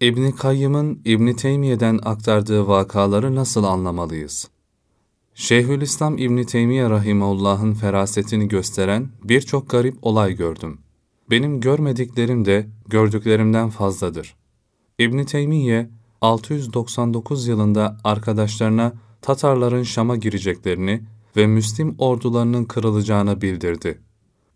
İbn Kayyım'ın İbn Teymiye'den aktardığı vakaları nasıl anlamalıyız? Şeyhülislam İbn Teymiye rahimehullah'ın ferasetini gösteren birçok garip olay gördüm. Benim görmediklerim de gördüklerimden fazladır. İbn Teymiye 699 yılında arkadaşlarına Tatarların Şam'a gireceklerini ve Müslim ordularının kırılacağını bildirdi.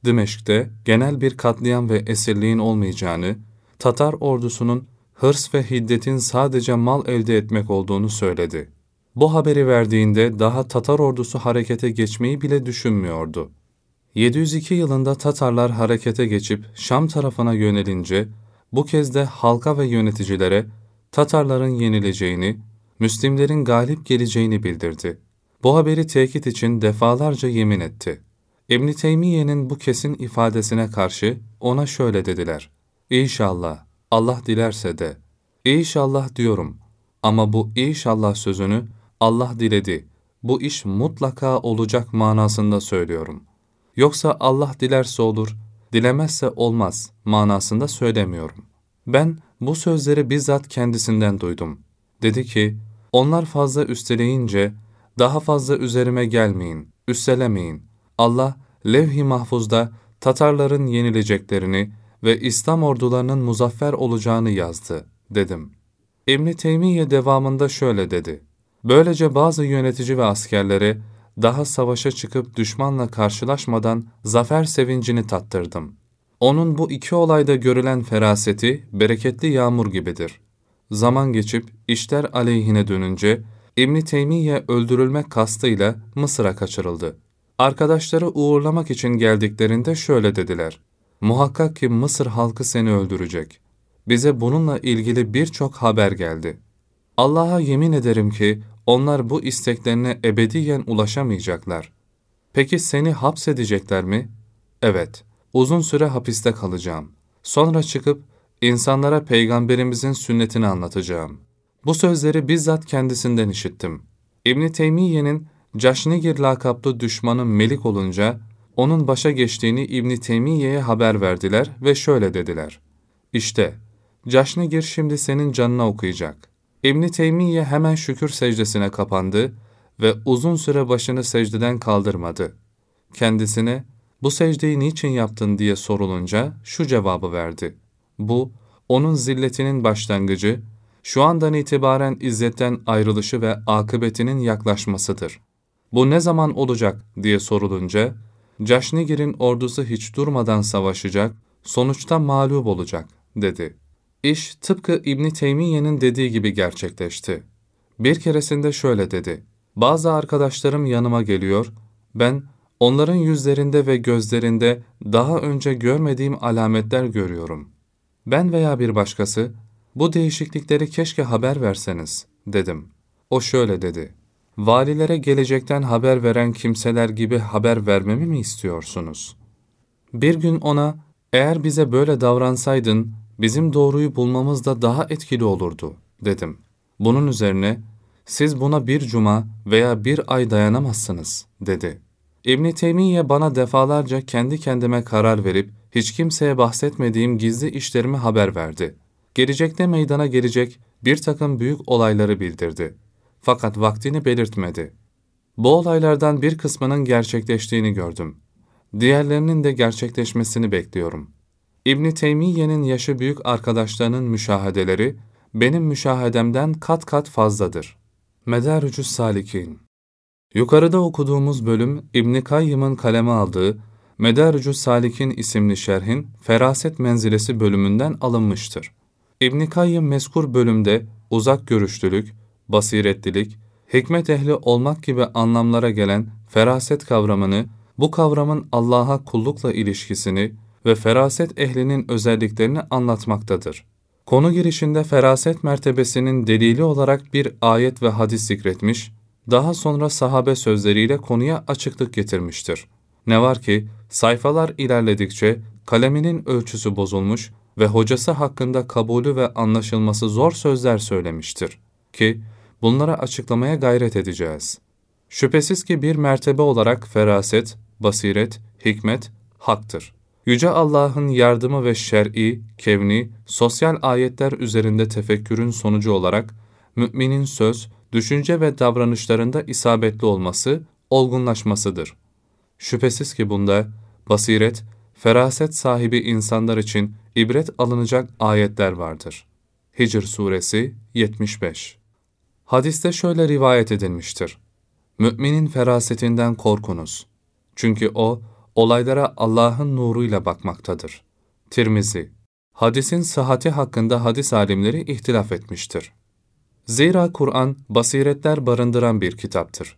Dimeşk'te genel bir katliam ve esirliğin olmayacağını, Tatar ordusunun hırs ve hiddetin sadece mal elde etmek olduğunu söyledi. Bu haberi verdiğinde daha Tatar ordusu harekete geçmeyi bile düşünmüyordu. 702 yılında Tatarlar harekete geçip Şam tarafına yönelince, bu kez de halka ve yöneticilere Tatarların yenileceğini, Müslimlerin galip geleceğini bildirdi. Bu haberi tekit için defalarca yemin etti. İbn Teymiye'nin bu kesin ifadesine karşı ona şöyle dediler. İnşallah, Allah dilerse de. İnşallah diyorum ama bu inşallah sözünü Allah diledi, bu iş mutlaka olacak manasında söylüyorum. Yoksa Allah dilerse olur, dilemezse olmaz manasında söylemiyorum. Ben bu sözleri bizzat kendisinden duydum. Dedi ki, onlar fazla üsteleyince, daha fazla üzerime gelmeyin, üstelemeyin. Allah, levh-i mahfuzda Tatarların yenileceklerini ve İslam ordularının muzaffer olacağını yazdı, dedim. İbn Teymiye devamında şöyle dedi. Böylece bazı yönetici ve askerlere daha savaşa çıkıp düşmanla karşılaşmadan zafer sevincini tattırdım. Onun bu iki olayda görülen feraseti bereketli yağmur gibidir. Zaman geçip işler aleyhine dönünce İbn Teymiye öldürülmek kastıyla Mısır'a kaçırıldı. Arkadaşları uğurlamak için geldiklerinde şöyle dediler. Muhakkak ki Mısır halkı seni öldürecek. Bize bununla ilgili birçok haber geldi. Allah'a yemin ederim ki onlar bu isteklerine ebediyen ulaşamayacaklar. Peki seni hapsedecekler mi? Evet, uzun süre hapiste kalacağım. Sonra çıkıp insanlara peygamberimizin sünnetini anlatacağım. Bu sözleri bizzat kendisinden işittim. İbn Teymiye'nin Caşnigir lakaplı düşmanı Melik olunca onun başa geçtiğini İbn Teymiye'ye haber verdiler ve şöyle dediler. İşte Caşnigir şimdi senin canına okuyacak. İbn Teymiye hemen şükür secdesine kapandı ve uzun süre başını secdeden kaldırmadı. Kendisine bu secdeyi niçin yaptın diye sorulunca şu cevabı verdi. Bu, onun zilletinin başlangıcı, şu andan itibaren izzetten ayrılışı ve akıbetinin yaklaşmasıdır. Bu ne zaman olacak diye sorulunca, Caşnigir'in ordusu hiç durmadan savaşacak, sonuçta mağlup olacak, dedi. İş tıpkı İbni Teymiye'nin dediği gibi gerçekleşti. Bir keresinde şöyle dedi. Bazı arkadaşlarım yanıma geliyor, ben onların yüzlerinde ve gözlerinde daha önce görmediğim alametler görüyorum. Ben veya bir başkası, bu değişiklikleri keşke haber verseniz, dedim. O şöyle dedi. Valilere gelecekten haber veren kimseler gibi haber vermemi mi istiyorsunuz? Bir gün ona, eğer bize böyle davransaydın, bizim doğruyu bulmamız da daha etkili olurdu, dedim. Bunun üzerine, siz buna bir cuma veya bir ay dayanamazsınız, dedi. İbn Teymiye bana defalarca kendi kendime karar verip, hiç kimseye bahsetmediğim gizli işlerimi haber verdi. Gelecekte meydana gelecek bir takım büyük olayları bildirdi. Fakat vaktini belirtmedi. Bu olaylardan bir kısmının gerçekleştiğini gördüm. Diğerlerinin de gerçekleşmesini bekliyorum. İbn Teymiye'nin yaşı büyük arkadaşlarının müşahedeleri benim müşahedemden kat kat fazladır. Medarücü Salikin Yukarıda okuduğumuz bölüm İbn Kayyım'ın kaleme aldığı Medarücü Salik'in isimli şerhin Feraset Menzilesi bölümünden alınmıştır. İbn Kayyım meskur bölümde uzak görüşlülük, basiretlilik, hikmet ehli olmak gibi anlamlara gelen feraset kavramını, bu kavramın Allah'a kullukla ilişkisini ve feraset ehlinin özelliklerini anlatmaktadır. Konu girişinde feraset mertebesinin delili olarak bir ayet ve hadis zikretmiş, daha sonra sahabe sözleriyle konuya açıklık getirmiştir. Ne var ki sayfalar ilerledikçe kaleminin ölçüsü bozulmuş ve hocası hakkında kabulü ve anlaşılması zor sözler söylemiştir ki bunlara açıklamaya gayret edeceğiz. Şüphesiz ki bir mertebe olarak feraset, basiret, hikmet haktır. Yüce Allah'ın yardımı ve şer'i, kevni, sosyal ayetler üzerinde tefekkürün sonucu olarak müminin söz, düşünce ve davranışlarında isabetli olması, olgunlaşmasıdır. Şüphesiz ki bunda basiret, feraset sahibi insanlar için ibret alınacak ayetler vardır. Hicr Suresi 75 Hadiste şöyle rivayet edilmiştir. Müminin ferasetinden korkunuz. Çünkü o, olaylara Allah'ın nuruyla bakmaktadır. Tirmizi Hadisin sıhhati hakkında hadis alimleri ihtilaf etmiştir. Zira Kur'an, basiretler barındıran bir kitaptır.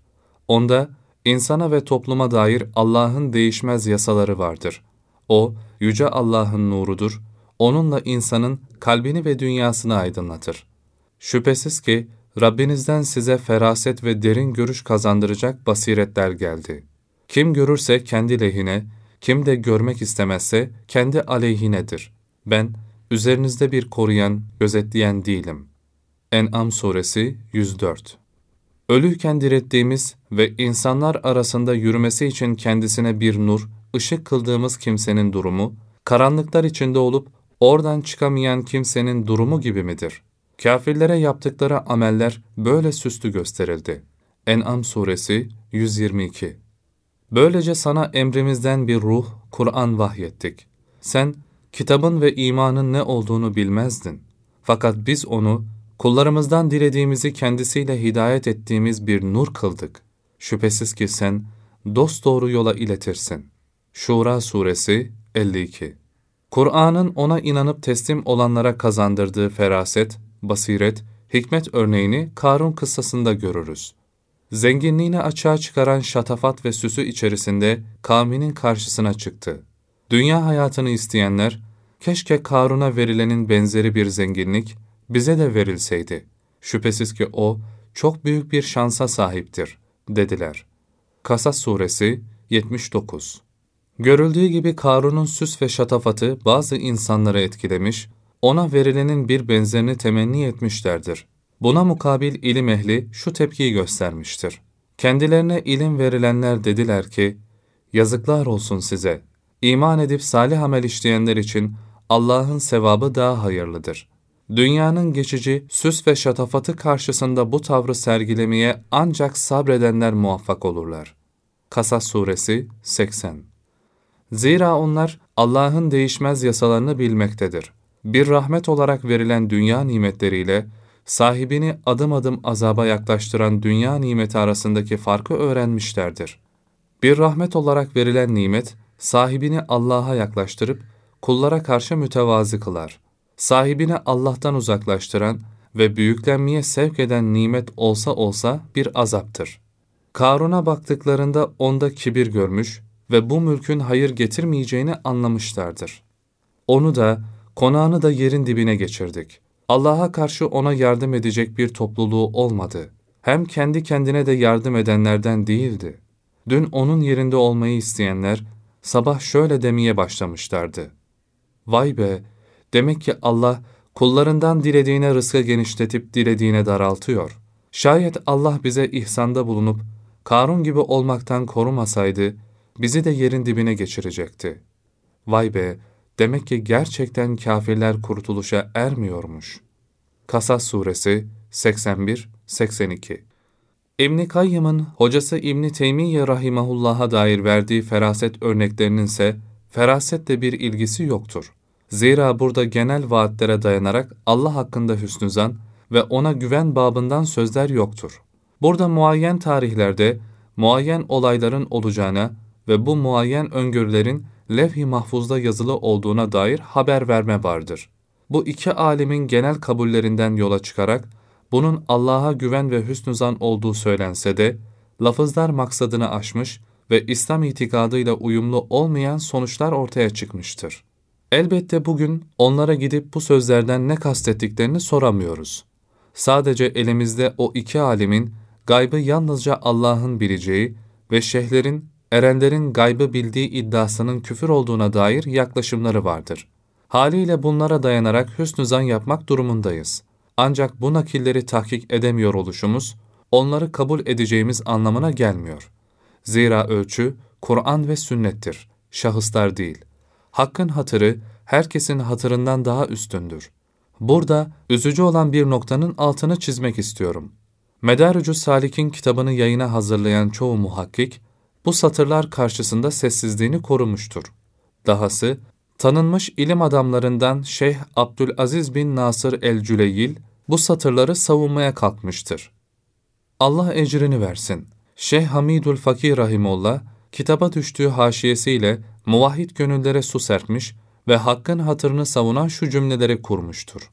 Onda, insana ve topluma dair Allah'ın değişmez yasaları vardır. O, Yüce Allah'ın nurudur, onunla insanın kalbini ve dünyasını aydınlatır. Şüphesiz ki, Rabbinizden size feraset ve derin görüş kazandıracak basiretler geldi. Kim görürse kendi lehine, kim de görmek istemezse kendi aleyhinedir. Ben, üzerinizde bir koruyan, gözetleyen değilim. En'am Suresi 104 Ölüyken direttiğimiz ve insanlar arasında yürümesi için kendisine bir nur, ışık kıldığımız kimsenin durumu, karanlıklar içinde olup oradan çıkamayan kimsenin durumu gibi midir? Kafirlere yaptıkları ameller böyle süslü gösterildi. En'am Suresi 122 Böylece sana emrimizden bir ruh, Kur'an vahyettik. Sen, kitabın ve imanın ne olduğunu bilmezdin. Fakat biz onu, kullarımızdan dilediğimizi kendisiyle hidayet ettiğimiz bir nur kıldık. Şüphesiz ki sen, dosdoğru yola iletirsin. Şura Suresi 52 Kur'an'ın ona inanıp teslim olanlara kazandırdığı feraset, basiret, hikmet örneğini Karun kıssasında görürüz. Zenginliğini açığa çıkaran şatafat ve süsü içerisinde kavminin karşısına çıktı. Dünya hayatını isteyenler, keşke Karun'a verilenin benzeri bir zenginlik bize de verilseydi. Şüphesiz ki o çok büyük bir şansa sahiptir, dediler. Kasas Suresi 79 Görüldüğü gibi Karun'un süs ve şatafatı bazı insanları etkilemiş, ona verilenin bir benzerini temenni etmişlerdir. Buna mukabil ilim ehli şu tepkiyi göstermiştir. Kendilerine ilim verilenler dediler ki, yazıklar olsun size. İman edip salih amel işleyenler için Allah'ın sevabı daha hayırlıdır. Dünyanın geçici süs ve şatafatı karşısında bu tavrı sergilemeye ancak sabredenler muvaffak olurlar. Kasas Suresi 80 Zira onlar Allah'ın değişmez yasalarını bilmektedir. Bir rahmet olarak verilen dünya nimetleriyle, sahibini adım adım azaba yaklaştıran dünya nimeti arasındaki farkı öğrenmişlerdir. Bir rahmet olarak verilen nimet, sahibini Allah'a yaklaştırıp kullara karşı mütevazi kılar. Sahibini Allah'tan uzaklaştıran ve büyüklenmeye sevk eden nimet olsa olsa bir azaptır. Karun'a baktıklarında onda kibir görmüş ve bu mülkün hayır getirmeyeceğini anlamışlardır. Onu da, konağını da yerin dibine geçirdik. Allah'a karşı ona yardım edecek bir topluluğu olmadı. Hem kendi kendine de yardım edenlerden değildi. Dün onun yerinde olmayı isteyenler, sabah şöyle demeye başlamışlardı. Vay be! Demek ki Allah, kullarından dilediğine rızkı genişletip dilediğine daraltıyor. Şayet Allah bize ihsanda bulunup, Karun gibi olmaktan korumasaydı, bizi de yerin dibine geçirecekti. Vay be! Demek ki gerçekten kafirler kurtuluşa ermiyormuş. Kasas Suresi 81-82 İbn Kayyım'ın hocası İbn Teymiye rahimehullah'a dair verdiği feraset örneklerinin ise ferasetle bir ilgisi yoktur. Zira burada genel vaatlere dayanarak Allah hakkında hüsnü zan ve ona güven babından sözler yoktur. Burada muayyen tarihlerde muayyen olayların olacağına ve bu muayyen öngörülerin levh-i mahfuzda yazılı olduğuna dair haber verme vardır. Bu iki alimin genel kabullerinden yola çıkarak bunun Allah'a güven ve hüsnü zan olduğu söylense de lafızlar maksadını aşmış ve İslam itikadıyla uyumlu olmayan sonuçlar ortaya çıkmıştır. Elbette bugün onlara gidip bu sözlerden ne kastettiklerini soramıyoruz. Sadece elimizde o iki alimin gaybı yalnızca Allah'ın bileceği ve şeyhlerin erenlerin gaybı bildiği iddiasının küfür olduğuna dair yaklaşımları vardır. Haliyle bunlara dayanarak hüsnü zan yapmak durumundayız. Ancak bu nakilleri tahkik edemiyor oluşumuz, onları kabul edeceğimiz anlamına gelmiyor. Zira ölçü, Kur'an ve sünnettir, şahıslar değil. Hakkın hatırı herkesin hatırından daha üstündür. Burada üzücü olan bir noktanın altını çizmek istiyorum. Medarucu Salik'in kitabını yayına hazırlayan çoğu muhakkik, bu satırlar karşısında sessizliğini korumuştur. Dahası, tanınmış ilim adamlarından Şeyh Abdülaziz bin Nasır el-Cüleyil, bu satırları savunmaya kalkmıştır. Allah ecrini versin. Şeyh Hamidül Fakir Rahimullah, kitaba düştüğü haşiyesiyle muvahhid gönüllere su serpmiş ve hakkın hatırını savunan şu cümleleri kurmuştur.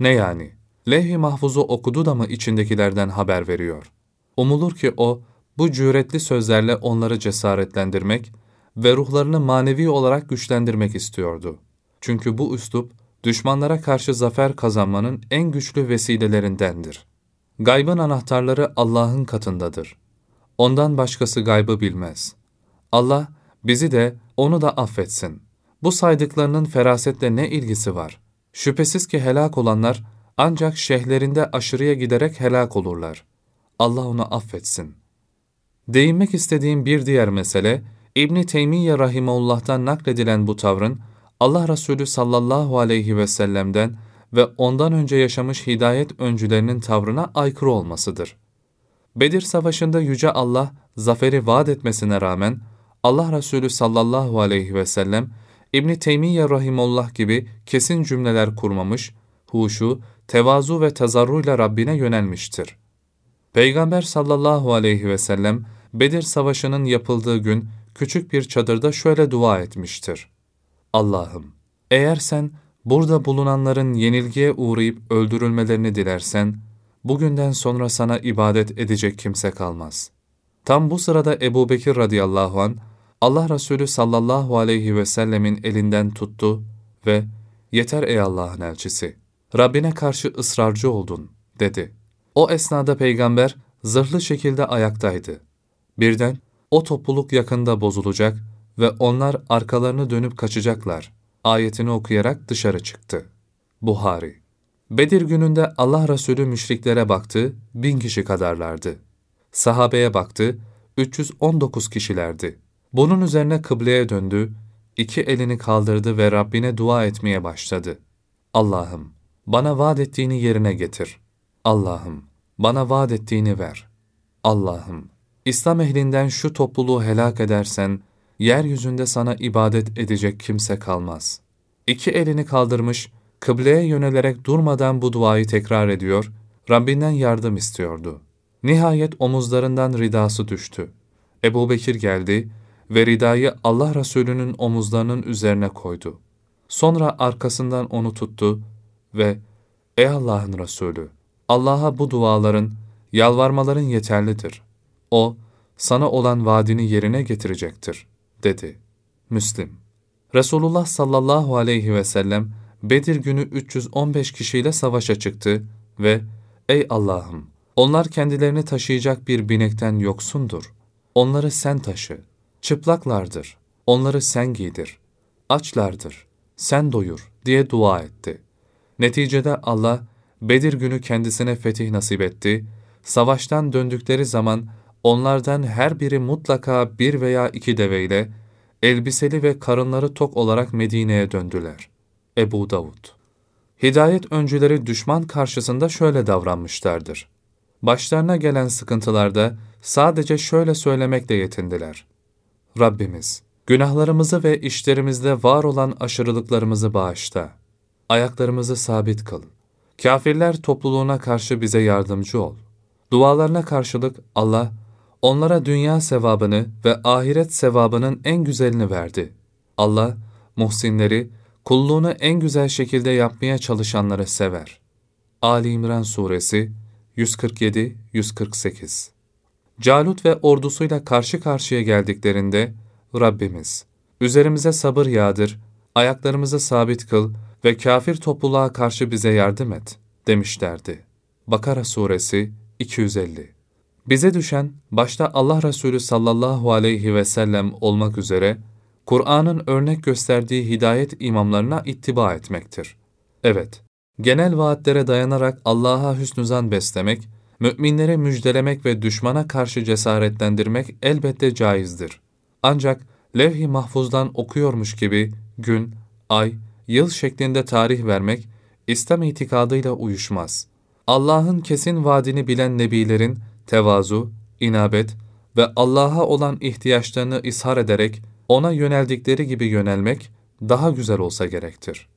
Ne yani? Levh-i mahfuzu okudu da mı içindekilerden haber veriyor? Umulur ki o, bu cüretli sözlerle onları cesaretlendirmek ve ruhlarını manevi olarak güçlendirmek istiyordu. Çünkü bu üslup, düşmanlara karşı zafer kazanmanın en güçlü vesilelerindendir. Gaybın anahtarları Allah'ın katındadır. Ondan başkası gaybı bilmez. Allah, bizi de, onu da affetsin. Bu saydıklarının ferasetle ne ilgisi var? Şüphesiz ki helak olanlar, ancak şehirlerinde aşırıya giderek helak olurlar. Allah onu affetsin. Değinmek istediğim bir diğer mesele, İbn Teymiye rahimehullah'tan nakledilen bu tavrın Allah Resulü sallallahu aleyhi ve sellem'den ve ondan önce yaşamış hidayet öncülerinin tavrına aykırı olmasıdır. Bedir Savaşı'nda Yüce Allah zaferi vaat etmesine rağmen Allah Resulü sallallahu aleyhi ve sellem İbn Teymiye rahimullah gibi kesin cümleler kurmamış, huşu, tevazu ve tazarruyla Rabbine yönelmiştir. Peygamber sallallahu aleyhi ve sellem Bedir Savaşı'nın yapıldığı gün küçük bir çadırda şöyle dua etmiştir. Allah'ım, eğer sen burada bulunanların yenilgiye uğrayıp öldürülmelerini dilersen, bugünden sonra sana ibadet edecek kimse kalmaz. Tam bu sırada Ebu Bekir radıyallahu an Allah Resulü sallallahu aleyhi ve sellemin elinden tuttu ve ''Yeter ey Allah'ın elçisi, Rabbine karşı ısrarcı oldun.'' dedi. O esnada peygamber zırhlı şekilde ayaktaydı. Birden o topluluk yakında bozulacak ve onlar arkalarını dönüp kaçacaklar. Ayetini okuyarak dışarı çıktı. Buhari Bedir gününde Allah Resulü müşriklere baktı, bin kişi kadarlardı. Sahabeye baktı, 319 kişilerdi. Bunun üzerine kıbleye döndü, iki elini kaldırdı ve Rabbine dua etmeye başladı. Allah'ım, bana vaat ettiğini yerine getir. Allah'ım, bana vaat ettiğini ver. Allah'ım, İslam ehlinden şu topluluğu helak edersen, yeryüzünde sana ibadet edecek kimse kalmaz. İki elini kaldırmış, kıbleye yönelerek durmadan bu duayı tekrar ediyor, Rabbinden yardım istiyordu. Nihayet omuzlarından ridası düştü. Ebu Bekir geldi ve ridayı Allah Resulü'nün omuzlarının üzerine koydu. Sonra arkasından onu tuttu ve ''Ey Allah'ın Resulü, Allah'a bu duaların, yalvarmaların yeterlidir. O, sana olan vaadini yerine getirecektir.'' dedi. Müslim Resulullah sallallahu aleyhi ve sellem Bedir günü 315 kişiyle savaşa çıktı ve ''Ey Allah'ım, onlar kendilerini taşıyacak bir binekten yoksundur. Onları sen taşı. Çıplaklardır. Onları sen giydir. Açlardır. Sen doyur.'' diye dua etti. Neticede Allah, Bedir günü kendisine fetih nasip etti. Savaştan döndükleri zaman onlardan her biri mutlaka bir veya iki deveyle, elbiseli ve karınları tok olarak Medine'ye döndüler. Ebu Davud Hidayet öncüleri düşman karşısında şöyle davranmışlardır. Başlarına gelen sıkıntılarda sadece şöyle söylemekle yetindiler. Rabbimiz, günahlarımızı ve işlerimizde var olan aşırılıklarımızı bağışla. Ayaklarımızı sabit kıl. Kafirler topluluğuna karşı bize yardımcı ol. Dualarına karşılık Allah, onlara dünya sevabını ve ahiret sevabının en güzelini verdi. Allah, muhsinleri, kulluğunu en güzel şekilde yapmaya çalışanları sever. Ali İmran Suresi 147-148 Calut ve ordusuyla karşı karşıya geldiklerinde, Rabbimiz, üzerimize sabır yağdır, ayaklarımızı sabit kıl ve kafir topluluğa karşı bize yardım et, demişlerdi. Bakara Suresi 250 Bize düşen, başta Allah Resulü sallallahu aleyhi ve sellem olmak üzere, Kur'an'ın örnek gösterdiği hidayet imamlarına ittiba etmektir. Evet, genel vaatlere dayanarak Allah'a hüsnüzan beslemek, müminlere müjdelemek ve düşmana karşı cesaretlendirmek elbette caizdir. Ancak levh-i mahfuzdan okuyormuş gibi gün, ay, yıl şeklinde tarih vermek, İslam itikadıyla uyuşmaz. Allah'ın kesin vaadini bilen nebilerin tevazu, inabet ve Allah'a olan ihtiyaçlarını ishar ederek ona yöneldikleri gibi yönelmek daha güzel olsa gerektir.